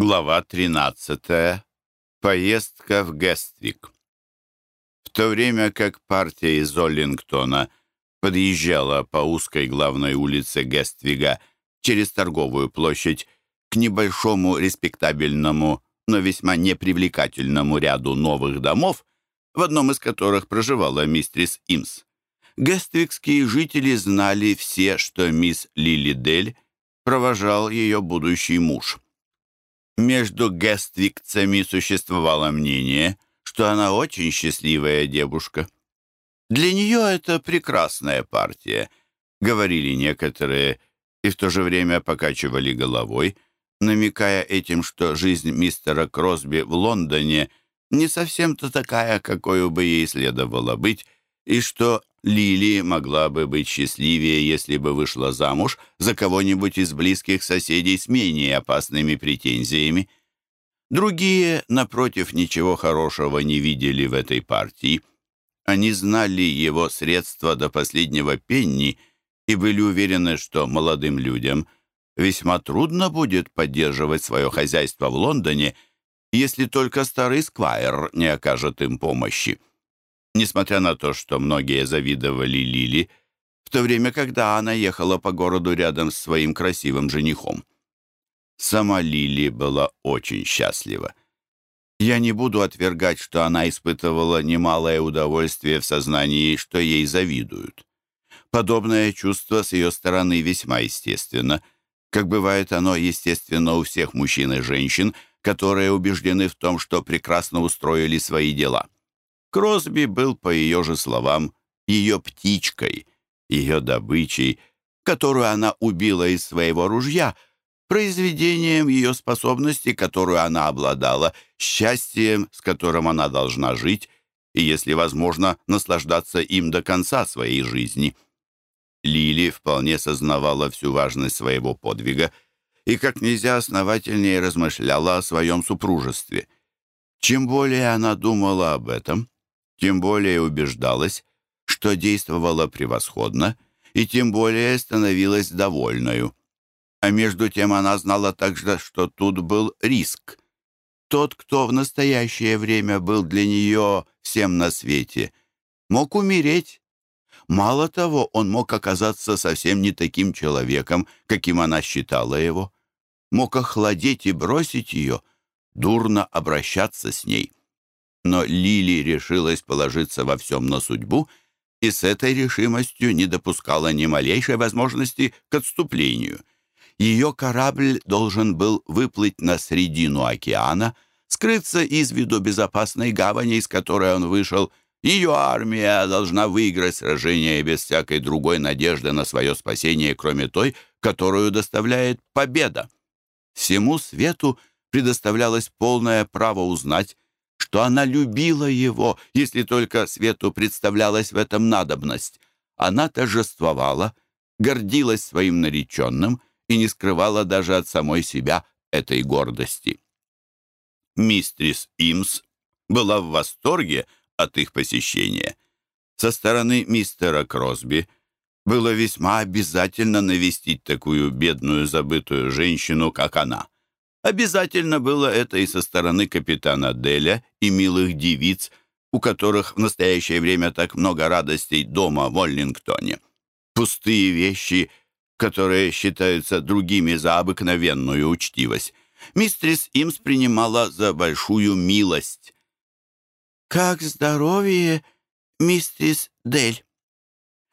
Глава 13. Поездка в Гествик. В то время как партия из Оллингтона подъезжала по узкой главной улице Гествига через торговую площадь к небольшому респектабельному, но весьма непривлекательному ряду новых домов, в одном из которых проживала мистрис Имс. Гествикские жители знали все, что мисс Лили Дель провожал ее будущий муж — между гествикцами существовало мнение, что она очень счастливая девушка. «Для нее это прекрасная партия», — говорили некоторые, и в то же время покачивали головой, намекая этим, что жизнь мистера Кросби в Лондоне не совсем-то такая, какой бы ей следовало быть, и что Лили могла бы быть счастливее, если бы вышла замуж за кого-нибудь из близких соседей с менее опасными претензиями. Другие, напротив, ничего хорошего не видели в этой партии. Они знали его средства до последнего пенни и были уверены, что молодым людям весьма трудно будет поддерживать свое хозяйство в Лондоне, если только старый сквайр не окажет им помощи несмотря на то, что многие завидовали Лили, в то время, когда она ехала по городу рядом с своим красивым женихом. Сама Лили была очень счастлива. Я не буду отвергать, что она испытывала немалое удовольствие в сознании, что ей завидуют. Подобное чувство с ее стороны весьма естественно, как бывает оно естественно у всех мужчин и женщин, которые убеждены в том, что прекрасно устроили свои дела. Кросби был, по ее же словам, ее птичкой, ее добычей, которую она убила из своего ружья, произведением ее способности, которую она обладала, счастьем, с которым она должна жить, и, если возможно, наслаждаться им до конца своей жизни. Лили вполне сознавала всю важность своего подвига и как нельзя основательнее размышляла о своем супружестве. Чем более она думала об этом, тем более убеждалась, что действовала превосходно, и тем более становилась довольною. А между тем она знала также, что тут был риск. Тот, кто в настоящее время был для нее всем на свете, мог умереть. Мало того, он мог оказаться совсем не таким человеком, каким она считала его. Мог охладеть и бросить ее, дурно обращаться с ней но Лили решилась положиться во всем на судьбу и с этой решимостью не допускала ни малейшей возможности к отступлению. Ее корабль должен был выплыть на середину океана, скрыться из виду безопасной гавани, из которой он вышел. Ее армия должна выиграть сражение без всякой другой надежды на свое спасение, кроме той, которую доставляет победа. Всему свету предоставлялось полное право узнать, что она любила его, если только Свету представлялась в этом надобность. Она торжествовала, гордилась своим нареченным и не скрывала даже от самой себя этой гордости. Мистрис Имс была в восторге от их посещения. Со стороны мистера Кросби было весьма обязательно навестить такую бедную забытую женщину, как она — Обязательно было это и со стороны капитана Деля и милых девиц, у которых в настоящее время так много радостей дома в Оллингтоне. Пустые вещи, которые считаются другими за обыкновенную учтивость. Мистрис Имс принимала за большую милость. «Как здоровье, мистрис Дель?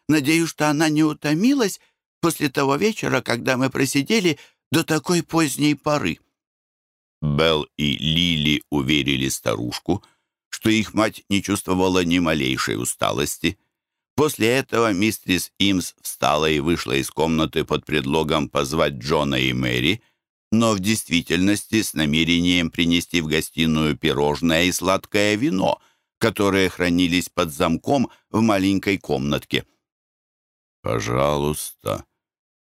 Надеюсь, что она не утомилась после того вечера, когда мы просидели до такой поздней поры». Белл и Лили уверили старушку, что их мать не чувствовала ни малейшей усталости. После этого мистрис Имс встала и вышла из комнаты под предлогом позвать Джона и Мэри, но в действительности с намерением принести в гостиную пирожное и сладкое вино, которые хранились под замком в маленькой комнатке. «Пожалуйста,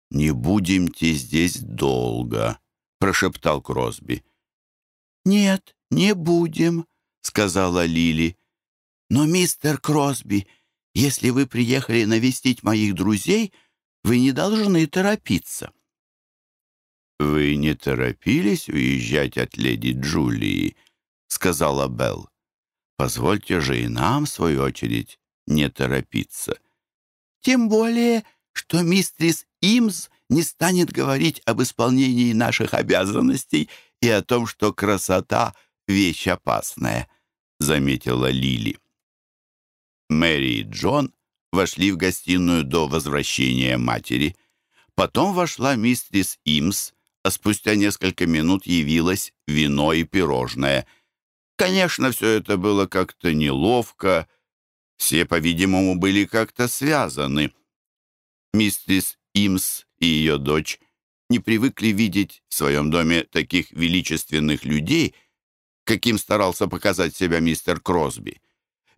не будемте здесь долго», — прошептал Кросби. «Нет, не будем», — сказала Лили. «Но, мистер Кросби, если вы приехали навестить моих друзей, вы не должны торопиться». «Вы не торопились уезжать от леди Джулии?» — сказала Белл. «Позвольте же и нам, в свою очередь, не торопиться». «Тем более, что мистрис Имс не станет говорить об исполнении наших обязанностей и о том, что красота — вещь опасная», — заметила Лили. Мэри и Джон вошли в гостиную до возвращения матери. Потом вошла мистрис Имс, а спустя несколько минут явилось вино и пирожное. Конечно, все это было как-то неловко. Все, по-видимому, были как-то связаны. Мистрис Имс и ее дочь не привыкли видеть в своем доме таких величественных людей, каким старался показать себя мистер Кросби.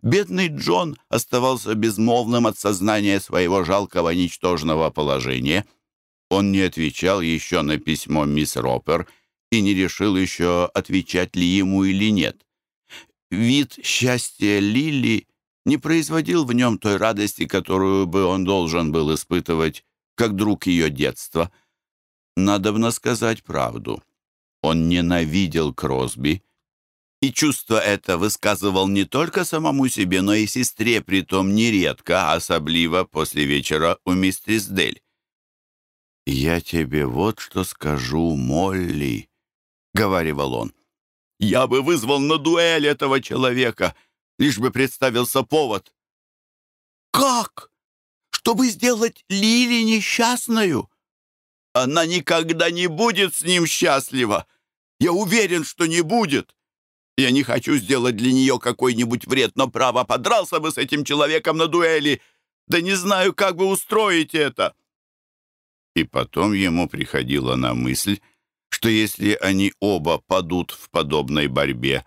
Бедный Джон оставался безмолвным от сознания своего жалкого ничтожного положения. Он не отвечал еще на письмо мисс Ропер и не решил еще, отвечать ли ему или нет. Вид счастья Лили не производил в нем той радости, которую бы он должен был испытывать, как друг ее детства. Надобно сказать правду. Он ненавидел Кросби, и чувство это высказывал не только самому себе, но и сестре, притом нередко, особливо после вечера у мистерис Дель. «Я тебе вот что скажу, Молли», — говаривал он. «Я бы вызвал на дуэль этого человека, лишь бы представился повод». «Как? Чтобы сделать Лили несчастную?» «Она никогда не будет с ним счастлива. Я уверен, что не будет». Я не хочу сделать для нее какой-нибудь вред, но право подрался бы с этим человеком на дуэли. Да не знаю, как бы устроить это». И потом ему приходило на мысль, что если они оба падут в подобной борьбе,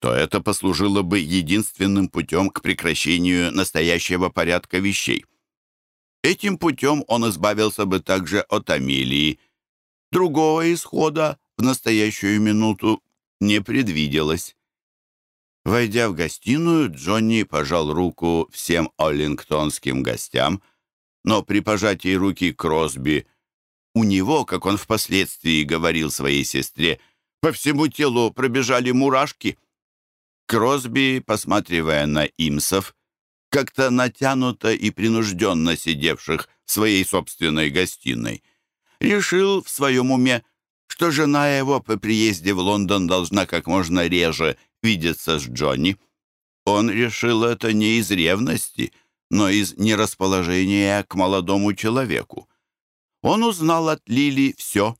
то это послужило бы единственным путем к прекращению настоящего порядка вещей. Этим путем он избавился бы также от Амелии. Другого исхода в настоящую минуту не предвиделось. Войдя в гостиную, Джонни пожал руку всем оллингтонским гостям, но при пожатии руки Кросби у него, как он впоследствии говорил своей сестре, по всему телу пробежали мурашки. Кросби, посматривая на имсов, как-то натянуто и принужденно сидевших в своей собственной гостиной, решил в своем уме, что жена его по приезде в Лондон должна как можно реже видеться с Джонни. Он решил это не из ревности, но из нерасположения к молодому человеку. Он узнал от Лили все,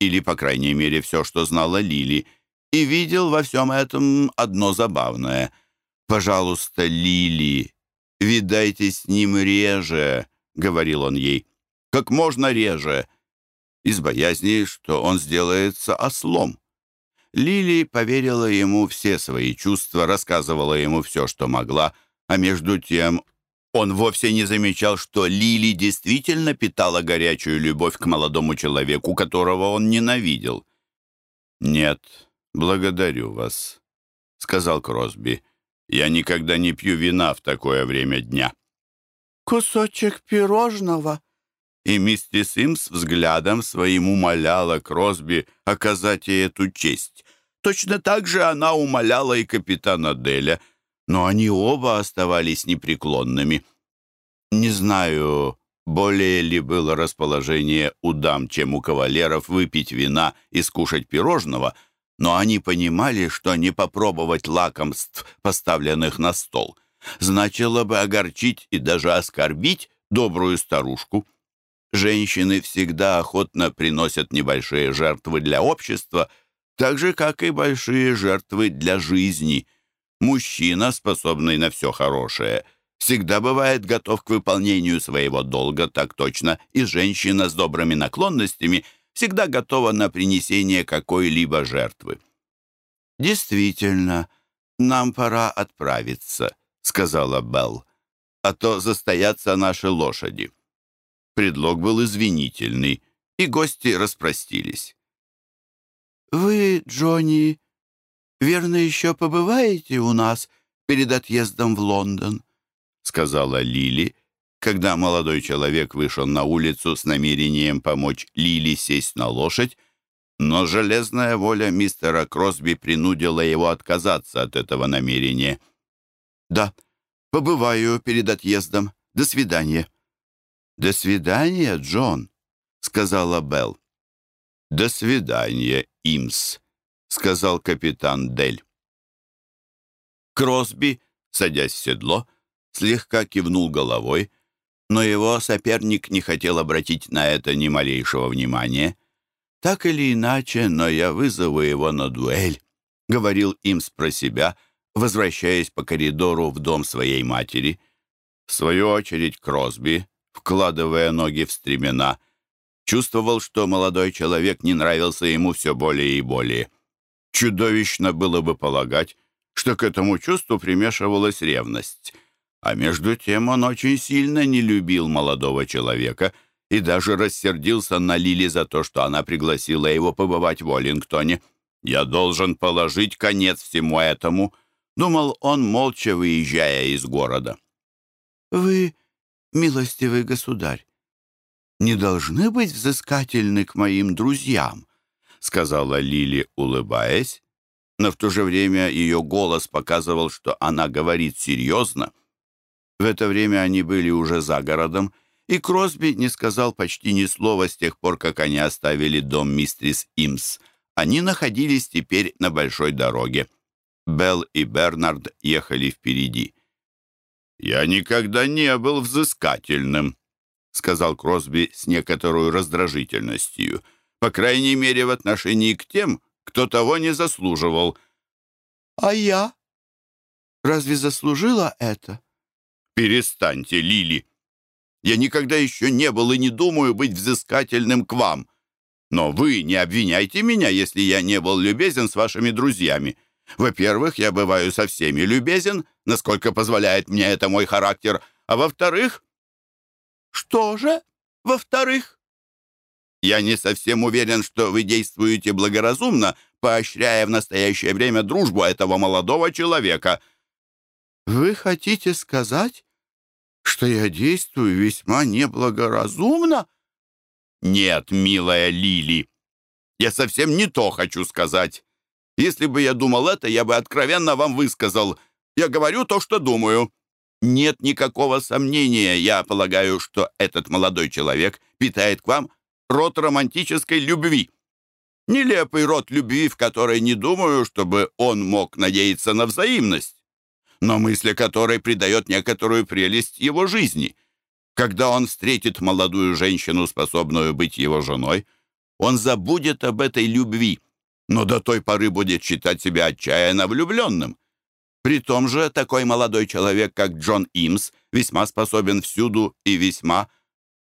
или, по крайней мере, все, что знала Лили, и видел во всем этом одно забавное. «Пожалуйста, Лили, видайте с ним реже», — говорил он ей, — «как можно реже» из боязни, что он сделается ослом. Лили поверила ему все свои чувства, рассказывала ему все, что могла, а между тем он вовсе не замечал, что Лили действительно питала горячую любовь к молодому человеку, которого он ненавидел. «Нет, благодарю вас», — сказал Кросби. «Я никогда не пью вина в такое время дня». «Кусочек пирожного», и мистер Симс взглядом своим умоляла Кросби оказать ей эту честь. Точно так же она умоляла и капитана Деля, но они оба оставались непреклонными. Не знаю, более ли было расположение у дам, чем у кавалеров выпить вина и скушать пирожного, но они понимали, что не попробовать лакомств, поставленных на стол, значило бы огорчить и даже оскорбить добрую старушку. Женщины всегда охотно приносят небольшие жертвы для общества, так же, как и большие жертвы для жизни. Мужчина, способный на все хорошее, всегда бывает готов к выполнению своего долга так точно, и женщина с добрыми наклонностями всегда готова на принесение какой-либо жертвы. «Действительно, нам пора отправиться», — сказала Белл, «а то застоятся наши лошади». Предлог был извинительный, и гости распростились. «Вы, Джонни, верно, еще побываете у нас перед отъездом в Лондон?» — сказала Лили, когда молодой человек вышел на улицу с намерением помочь Лили сесть на лошадь, но железная воля мистера Кросби принудила его отказаться от этого намерения. «Да, побываю перед отъездом. До свидания». «До свидания, Джон», — сказала Белл. «До свидания, Имс», — сказал капитан Дель. Кросби, садясь в седло, слегка кивнул головой, но его соперник не хотел обратить на это ни малейшего внимания. «Так или иначе, но я вызову его на дуэль», — говорил Имс про себя, возвращаясь по коридору в дом своей матери. В свою очередь Кросби, вкладывая ноги в стремена, чувствовал, что молодой человек не нравился ему все более и более. Чудовищно было бы полагать, что к этому чувству примешивалась ревность. А между тем он очень сильно не любил молодого человека и даже рассердился на Лили за то, что она пригласила его побывать в Уоллингтоне. «Я должен положить конец всему этому», — думал он, молча выезжая из города. «Вы, милостивый государь, не должны быть взыскательны к моим друзьям», — сказала Лили, улыбаясь, но в то же время ее голос показывал, что она говорит серьезно. В это время они были уже за городом, и Кросби не сказал почти ни слова с тех пор, как они оставили дом мистрис Имс. Они находились теперь на большой дороге. Белл и Бернард ехали впереди. «Я никогда не был взыскательным», — сказал Кросби с некоторой раздражительностью, по крайней мере, в отношении к тем, кто того не заслуживал. «А я? Разве заслужила это?» «Перестаньте, Лили. Я никогда еще не был и не думаю быть взыскательным к вам. Но вы не обвиняйте меня, если я не был любезен с вашими друзьями. Во-первых, я бываю со всеми любезен, насколько позволяет мне это мой характер. А во-вторых...» «Что же во-вторых?» Я не совсем уверен, что вы действуете благоразумно, поощряя в настоящее время дружбу этого молодого человека». «Вы хотите сказать, что я действую весьма неблагоразумно?» «Нет, милая Лили, я совсем не то хочу сказать. Если бы я думал это, я бы откровенно вам высказал. Я говорю то, что думаю. Нет никакого сомнения, я полагаю, что этот молодой человек питает к вам род романтической любви. Нелепый род любви, в которой не думаю, чтобы он мог надеяться на взаимность, но мысль которой придает некоторую прелесть его жизни. Когда он встретит молодую женщину, способную быть его женой, он забудет об этой любви, но до той поры будет считать себя отчаянно влюбленным. При том же такой молодой человек, как Джон Имс, весьма способен всюду и весьма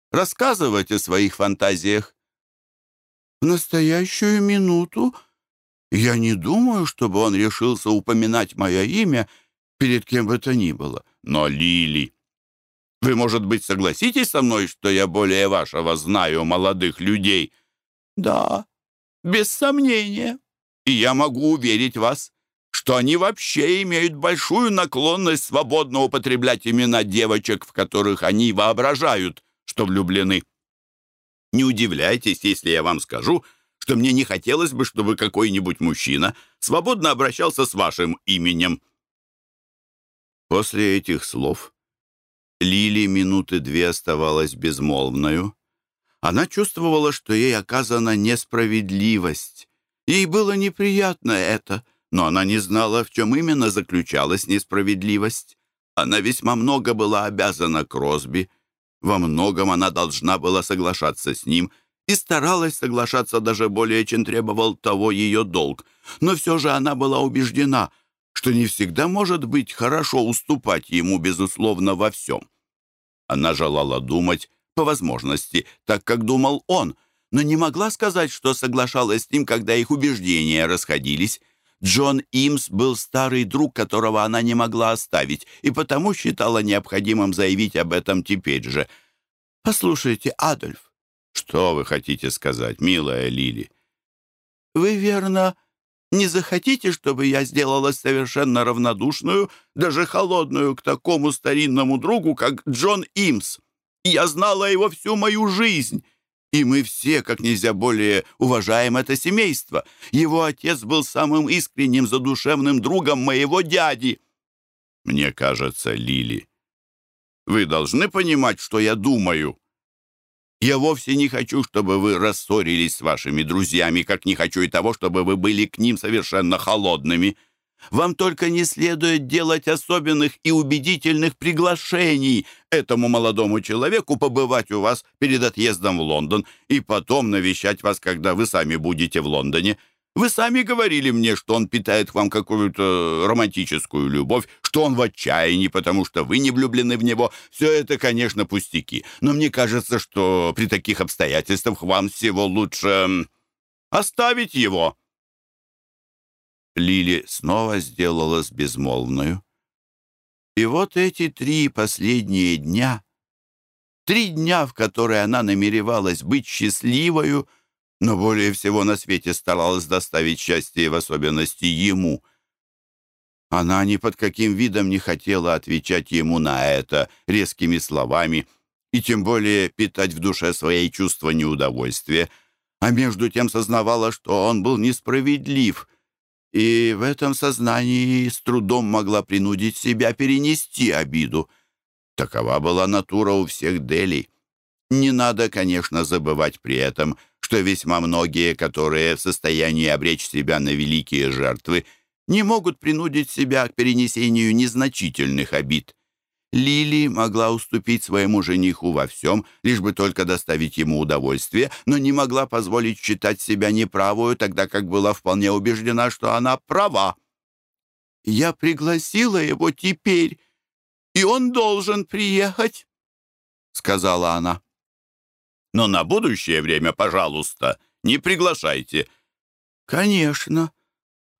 рассказывать о своих фантазиях. В настоящую минуту я не думаю, чтобы он решился упоминать мое имя перед кем бы то ни было. Но, Лили, вы, может быть, согласитесь со мной, что я более вашего знаю молодых людей? Да, без сомнения. И я могу уверить вас, что они вообще имеют большую наклонность свободно употреблять имена девочек, в которых они воображают, что влюблены. Не удивляйтесь, если я вам скажу, что мне не хотелось бы, чтобы какой-нибудь мужчина свободно обращался с вашим именем». После этих слов Лили минуты две оставалась безмолвною. Она чувствовала, что ей оказана несправедливость. Ей было неприятно это, но она не знала, в чем именно заключалась несправедливость. Она весьма много была обязана Кросби — во многом она должна была соглашаться с ним и старалась соглашаться даже более, чем требовал того ее долг. Но все же она была убеждена, что не всегда может быть хорошо уступать ему, безусловно, во всем. Она желала думать, по возможности, так как думал он, но не могла сказать, что соглашалась с ним, когда их убеждения расходились. Джон Имс был старый друг, которого она не могла оставить, и потому считала необходимым заявить об этом теперь же. «Послушайте, Адольф». «Что вы хотите сказать, милая Лили?» «Вы, верно, не захотите, чтобы я сделалась совершенно равнодушную, даже холодную к такому старинному другу, как Джон Имс? Я знала его всю мою жизнь, и мы все, как нельзя более, уважаем это семейство. Его отец был самым искренним, задушевным другом моего дяди. Мне кажется, Лили, вы должны понимать, что я думаю. Я вовсе не хочу, чтобы вы рассорились с вашими друзьями, как не хочу и того, чтобы вы были к ним совершенно холодными. Вам только не следует делать особенных и убедительных приглашений этому молодому человеку побывать у вас перед отъездом в Лондон и потом навещать вас, когда вы сами будете в Лондоне. Вы сами говорили мне, что он питает к вам какую-то романтическую любовь, что он в отчаянии, потому что вы не влюблены в него. Все это, конечно, пустяки. Но мне кажется, что при таких обстоятельствах вам всего лучше оставить его». Лили снова сделалась безмолвную. И вот эти три последние дня, три дня, в которые она намеревалась быть счастливою, но более всего на свете старалась доставить счастье, в особенности ему. Она ни под каким видом не хотела отвечать ему на это резкими словами и тем более питать в душе своей чувства неудовольствия, а между тем сознавала, что он был несправедлив, и в этом сознании с трудом могла принудить себя перенести обиду. Такова была натура у всех Делей. Не надо, конечно, забывать при этом – что весьма многие, которые в состоянии обречь себя на великие жертвы, не могут принудить себя к перенесению незначительных обид. Лили могла уступить своему жениху во всем, лишь бы только доставить ему удовольствие, но не могла позволить считать себя неправую, тогда как была вполне убеждена, что она права. «Я пригласила его теперь, и он должен приехать», — сказала она. Но на будущее время, пожалуйста, не приглашайте». «Конечно.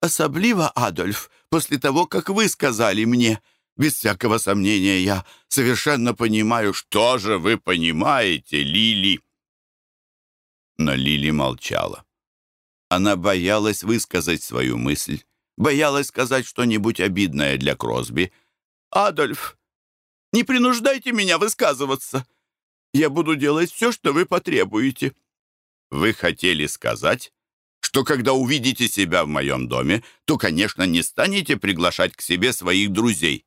Особливо, Адольф, после того, как вы сказали мне. Без всякого сомнения, я совершенно понимаю, что же вы понимаете, Лили». Но Лили молчала. Она боялась высказать свою мысль, боялась сказать что-нибудь обидное для Кросби. «Адольф, не принуждайте меня высказываться. Я буду делать все, что вы потребуете». «Вы хотели сказать, что когда увидите себя в моем доме, то, конечно, не станете приглашать к себе своих друзей.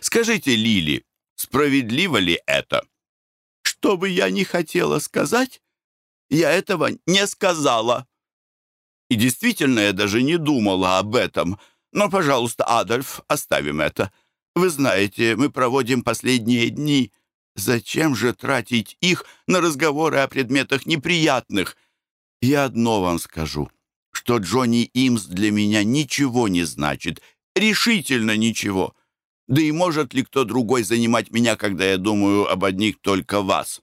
Скажите, Лили, справедливо ли это?» «Что бы я ни хотела сказать, я этого не сказала». И действительно, я даже не думала об этом. Но, пожалуйста, Адольф, оставим это. Вы знаете, мы проводим последние дни Зачем же тратить их на разговоры о предметах неприятных? Я одно вам скажу, что Джонни Имс для меня ничего не значит, решительно ничего. Да и может ли кто другой занимать меня, когда я думаю об одних только вас?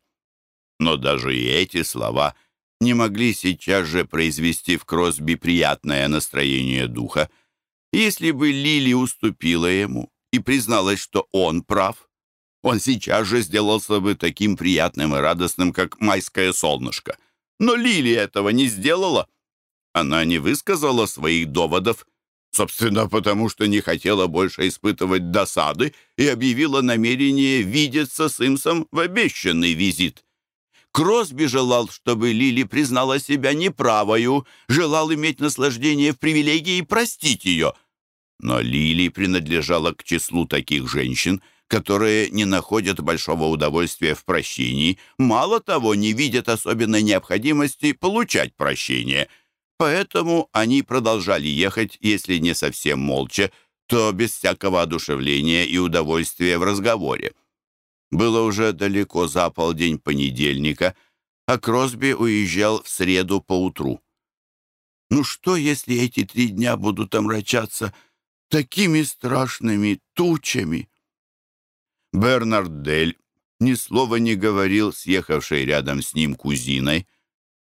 Но даже и эти слова не могли сейчас же произвести в Кросби приятное настроение духа. Если бы Лили уступила ему и призналась, что он прав, он сейчас же сделался бы таким приятным и радостным, как майское солнышко. Но Лили этого не сделала. Она не высказала своих доводов, собственно, потому что не хотела больше испытывать досады и объявила намерение видеться с Имсом в обещанный визит. Кросби желал, чтобы Лили признала себя неправою, желал иметь наслаждение в привилегии и простить ее. Но Лили принадлежала к числу таких женщин — которые не находят большого удовольствия в прощении, мало того, не видят особенной необходимости получать прощение. Поэтому они продолжали ехать, если не совсем молча, то без всякого одушевления и удовольствия в разговоре. Было уже далеко за полдень понедельника, а Кросби уезжал в среду поутру. Ну что, если эти три дня будут омрачаться такими страшными тучами? Бернард Дель ни слова не говорил с ехавшей рядом с ним кузиной.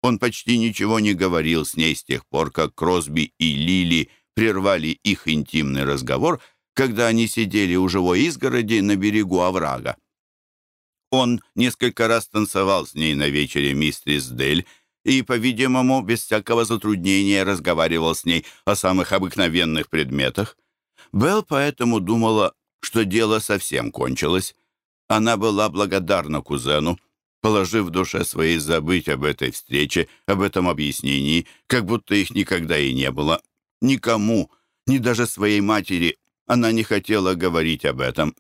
Он почти ничего не говорил с ней с тех пор, как Кросби и Лили прервали их интимный разговор, когда они сидели у живой изгороди на берегу оврага. Он несколько раз танцевал с ней на вечере мистерис Дель и, по-видимому, без всякого затруднения разговаривал с ней о самых обыкновенных предметах. Белл поэтому думала, что дело совсем кончилось. Она была благодарна кузену, положив в душе своей забыть об этой встрече, об этом объяснении, как будто их никогда и не было. Никому, ни даже своей матери, она не хотела говорить об этом.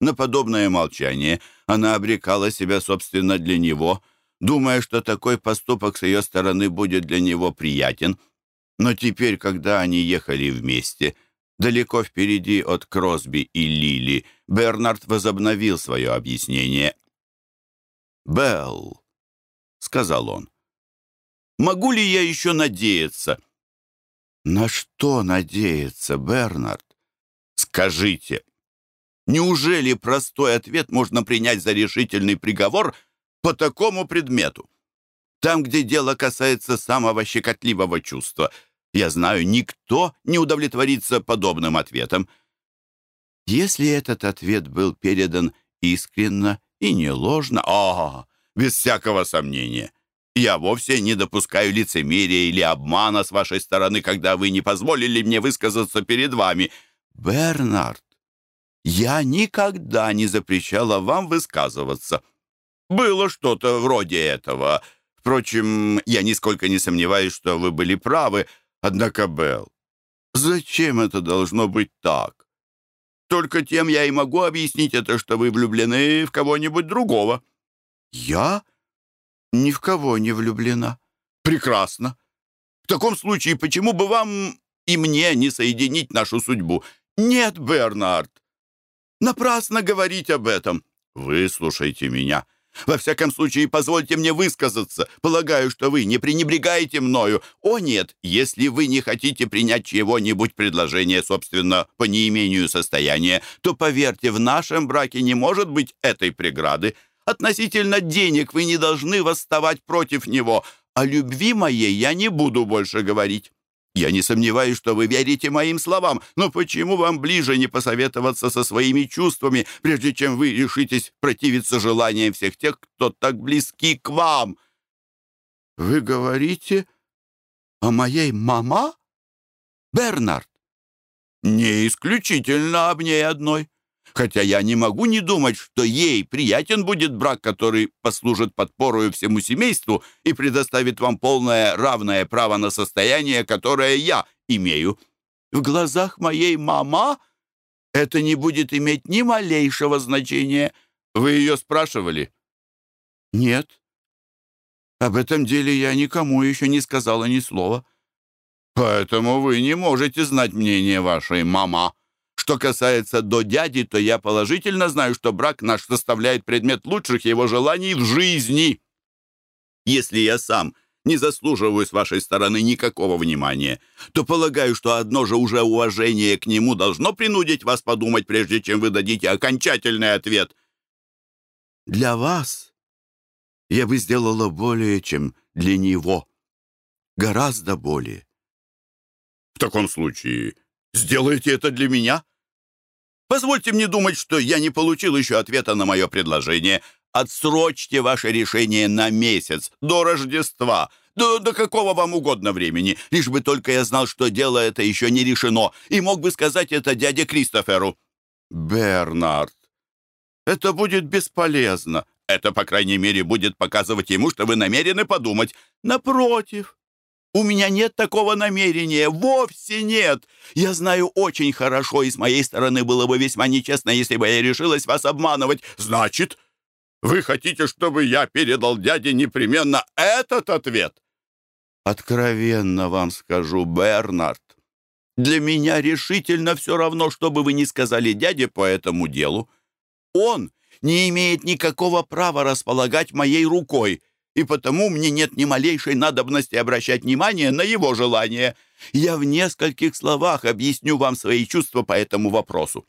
На подобное молчание она обрекала себя, собственно, для него, думая, что такой поступок с ее стороны будет для него приятен. Но теперь, когда они ехали вместе, далеко впереди от Кросби и Лили, Бернард возобновил свое объяснение. «Белл», — сказал он, — «могу ли я еще надеяться?» «На что надеяться, Бернард? Скажите, неужели простой ответ можно принять за решительный приговор по такому предмету? Там, где дело касается самого щекотливого чувства, я знаю, никто не удовлетворится подобным ответом. Если этот ответ был передан искренно и не ложно, а, без всякого сомнения — я вовсе не допускаю лицемерия или обмана с вашей стороны, когда вы не позволили мне высказаться перед вами. Бернард, я никогда не запрещала вам высказываться. Было что-то вроде этого. Впрочем, я нисколько не сомневаюсь, что вы были правы. Однако, Белл, зачем это должно быть так? Только тем я и могу объяснить это, что вы влюблены в кого-нибудь другого. Я? ни в кого не влюблена». «Прекрасно. В таком случае почему бы вам и мне не соединить нашу судьбу?» «Нет, Бернард, напрасно говорить об этом. Выслушайте меня. Во всяком случае, позвольте мне высказаться. Полагаю, что вы не пренебрегаете мною. О нет, если вы не хотите принять чьего-нибудь предложения, собственно, по неимению состояния, то, поверьте, в нашем браке не может быть этой преграды. Относительно денег вы не должны восставать против него. О любви моей я не буду больше говорить. Я не сомневаюсь, что вы верите моим словам, но почему вам ближе не посоветоваться со своими чувствами, прежде чем вы решитесь противиться желаниям всех тех, кто так близки к вам? Вы говорите о моей мама? Бернард? Не исключительно об ней одной хотя я не могу не думать, что ей приятен будет брак, который послужит подпорою всему семейству и предоставит вам полное равное право на состояние, которое я имею. В глазах моей мама это не будет иметь ни малейшего значения. Вы ее спрашивали? Нет. Об этом деле я никому еще не сказала ни слова. Поэтому вы не можете знать мнение вашей мама. Что касается до дяди, то я положительно знаю, что брак наш составляет предмет лучших его желаний в жизни. Если я сам не заслуживаю с вашей стороны никакого внимания, то полагаю, что одно же уже уважение к нему должно принудить вас подумать, прежде чем вы дадите окончательный ответ. Для вас я бы сделала более, чем для него. Гораздо более. В таком случае сделайте это для меня. Позвольте мне думать, что я не получил еще ответа на мое предложение. Отсрочьте ваше решение на месяц, до Рождества, до, до какого вам угодно времени, лишь бы только я знал, что дело это еще не решено, и мог бы сказать это дяде Кристоферу. Бернард, это будет бесполезно. Это, по крайней мере, будет показывать ему, что вы намерены подумать. Напротив, у меня нет такого намерения, вовсе нет. Я знаю очень хорошо, и с моей стороны было бы весьма нечестно, если бы я решилась вас обманывать. Значит, вы хотите, чтобы я передал дяде непременно этот ответ? Откровенно вам скажу, Бернард, для меня решительно все равно, что бы вы ни сказали дяде по этому делу. Он не имеет никакого права располагать моей рукой и потому мне нет ни малейшей надобности обращать внимание на его желание. Я в нескольких словах объясню вам свои чувства по этому вопросу.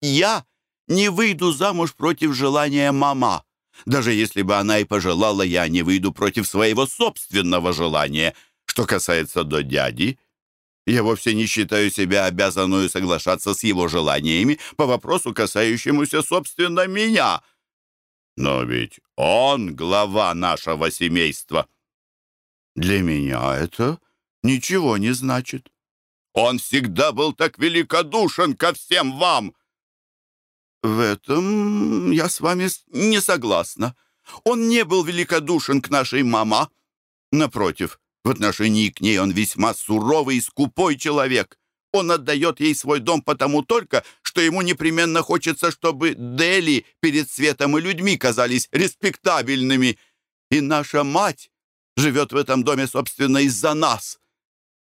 Я не выйду замуж против желания мама. Даже если бы она и пожелала, я не выйду против своего собственного желания. Что касается до дяди, я вовсе не считаю себя обязанную соглашаться с его желаниями по вопросу, касающемуся, собственно, меня — но ведь он глава нашего семейства. Для меня это ничего не значит. Он всегда был так великодушен ко всем вам. В этом я с вами не согласна. Он не был великодушен к нашей мама. Напротив, в отношении к ней он весьма суровый и скупой человек. Он отдает ей свой дом потому только, что ему непременно хочется, чтобы Дели перед светом и людьми казались респектабельными. И наша мать живет в этом доме, собственно, из-за нас.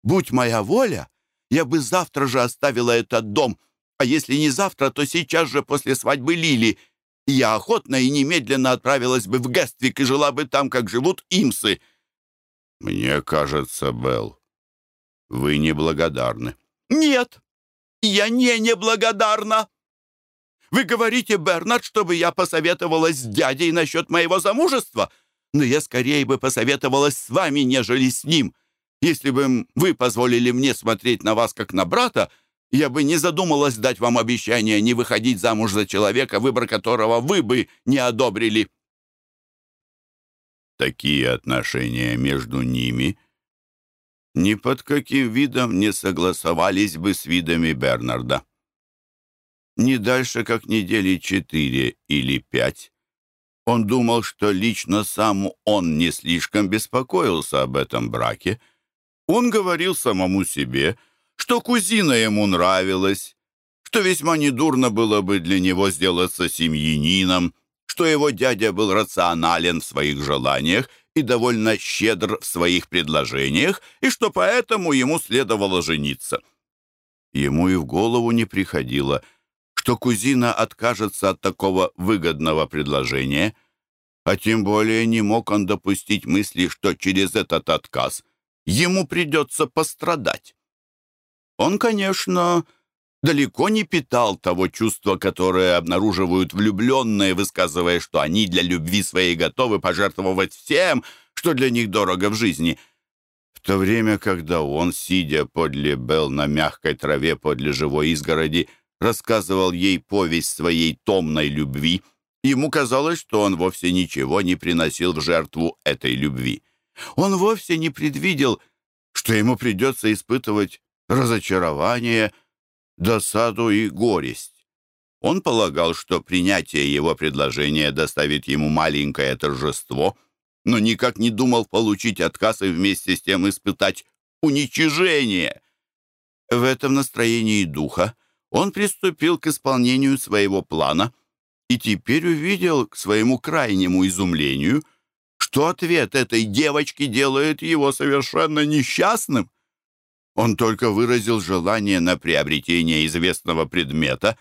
Будь моя воля, я бы завтра же оставила этот дом, а если не завтра, то сейчас же после свадьбы Лили. Я охотно и немедленно отправилась бы в Гествик и жила бы там, как живут имсы». «Мне кажется, Белл, вы неблагодарны». «Нет, я не неблагодарна. Вы говорите, Бернард, чтобы я посоветовалась с дядей насчет моего замужества, но я скорее бы посоветовалась с вами, нежели с ним. Если бы вы позволили мне смотреть на вас как на брата, я бы не задумалась дать вам обещание не выходить замуж за человека, выбор которого вы бы не одобрили». Такие отношения между ними ни под каким видом не согласовались бы с видами Бернарда. Не дальше, как недели четыре или пять, он думал, что лично сам он не слишком беспокоился об этом браке. Он говорил самому себе, что кузина ему нравилась, что весьма недурно было бы для него сделаться семьянином, что его дядя был рационален в своих желаниях и довольно щедр в своих предложениях, и что поэтому ему следовало жениться. Ему и в голову не приходило, что кузина откажется от такого выгодного предложения, а тем более не мог он допустить мысли, что через этот отказ ему придется пострадать. Он, конечно, далеко не питал того чувства, которое обнаруживают влюбленные, высказывая, что они для любви своей готовы пожертвовать всем, что для них дорого в жизни. В то время, когда он, сидя подле Белл на мягкой траве подле живой изгороди, рассказывал ей повесть своей томной любви, ему казалось, что он вовсе ничего не приносил в жертву этой любви. Он вовсе не предвидел, что ему придется испытывать разочарование – досаду и горесть. Он полагал, что принятие его предложения доставит ему маленькое торжество, но никак не думал получить отказ и вместе с тем испытать уничижение. В этом настроении духа он приступил к исполнению своего плана и теперь увидел к своему крайнему изумлению, что ответ этой девочки делает его совершенно несчастным. Он только выразил желание на приобретение известного предмета,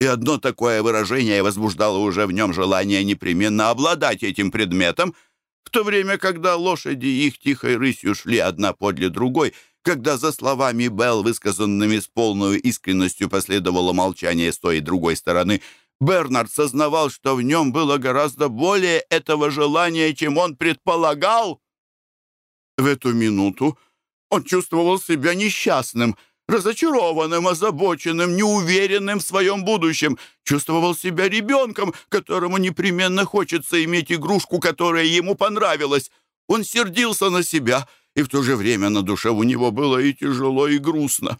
и одно такое выражение возбуждало уже в нем желание непременно обладать этим предметом, в то время, когда лошади их тихой рысью шли одна подле другой, когда за словами Белл, высказанными с полной искренностью, последовало молчание с той и другой стороны, Бернард сознавал, что в нем было гораздо более этого желания, чем он предполагал. В эту минуту он чувствовал себя несчастным, разочарованным, озабоченным, неуверенным в своем будущем, чувствовал себя ребенком, которому непременно хочется иметь игрушку, которая ему понравилась. Он сердился на себя, и в то же время на душе у него было и тяжело, и грустно.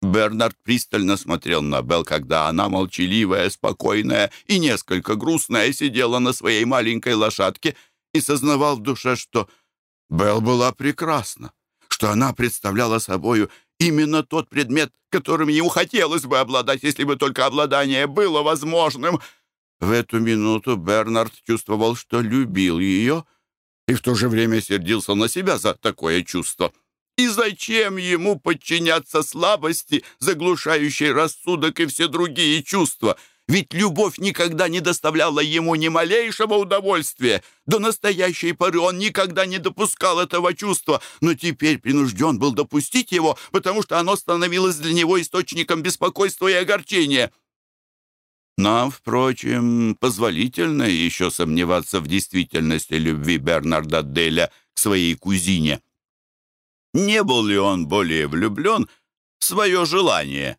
Бернард пристально смотрел на Белл, когда она, молчаливая, спокойная и несколько грустная, сидела на своей маленькой лошадке и сознавал в душе, что Белл была прекрасна что она представляла собою именно тот предмет, которым ему хотелось бы обладать, если бы только обладание было возможным. В эту минуту Бернард чувствовал, что любил ее, и в то же время сердился на себя за такое чувство. И зачем ему подчиняться слабости, заглушающей рассудок и все другие чувства — ведь любовь никогда не доставляла ему ни малейшего удовольствия. До настоящей поры он никогда не допускал этого чувства, но теперь принужден был допустить его, потому что оно становилось для него источником беспокойства и огорчения. Нам, впрочем, позволительно еще сомневаться в действительности любви Бернарда Деля к своей кузине. Не был ли он более влюблен в свое желание?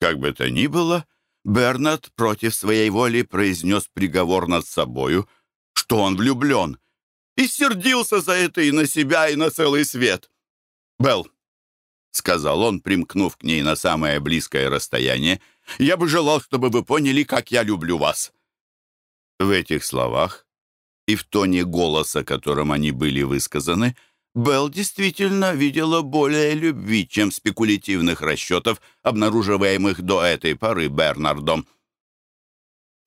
Как бы то ни было, Бернард против своей воли произнес приговор над собою, что он влюблен. и сердился за это и на себя, и на целый свет. Белл, — сказал он, примкнув к ней на самое близкое расстояние, — я бы желал, чтобы вы поняли, как я люблю вас. В этих словах и в тоне голоса, которым они были высказаны, Белл действительно видела более любви, чем спекулятивных расчетов, обнаруживаемых до этой поры Бернардом.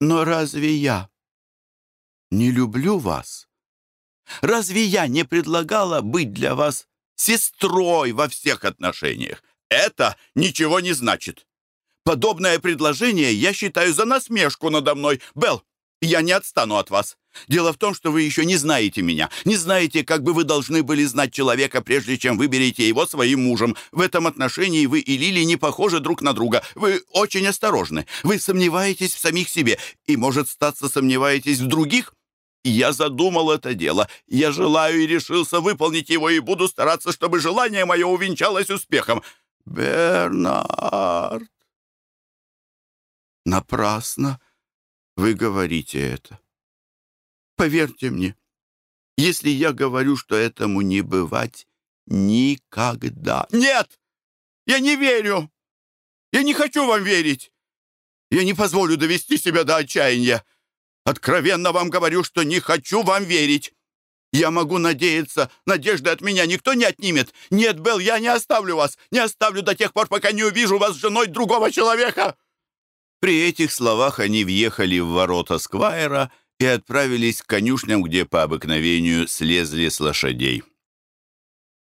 «Но разве я не люблю вас? Разве я не предлагала быть для вас сестрой во всех отношениях? Это ничего не значит. Подобное предложение я считаю за насмешку надо мной. Белл, я не отстану от вас. Дело в том, что вы еще не знаете меня, не знаете, как бы вы должны были знать человека, прежде чем выберете его своим мужем. В этом отношении вы и Лили не похожи друг на друга. Вы очень осторожны. Вы сомневаетесь в самих себе и, может, статься сомневаетесь в других. Я задумал это дело. Я желаю и решился выполнить его, и буду стараться, чтобы желание мое увенчалось успехом. Бернард! Напрасно вы говорите это. Поверьте мне, если я говорю, что этому не бывать никогда... Нет! Я не верю! Я не хочу вам верить! Я не позволю довести себя до отчаяния. Откровенно вам говорю, что не хочу вам верить. Я могу надеяться, надежды от меня никто не отнимет. Нет, Белл, я не оставлю вас, не оставлю до тех пор, пока не увижу вас с женой другого человека». При этих словах они въехали в ворота Сквайра и отправились к конюшням, где по обыкновению слезли с лошадей.